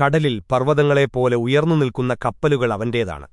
കടലിൽ പർവതങ്ങളെപ്പോലെ ഉയർന്നു നിൽക്കുന്ന കപ്പലുകൾ അവന്റേതാണ്.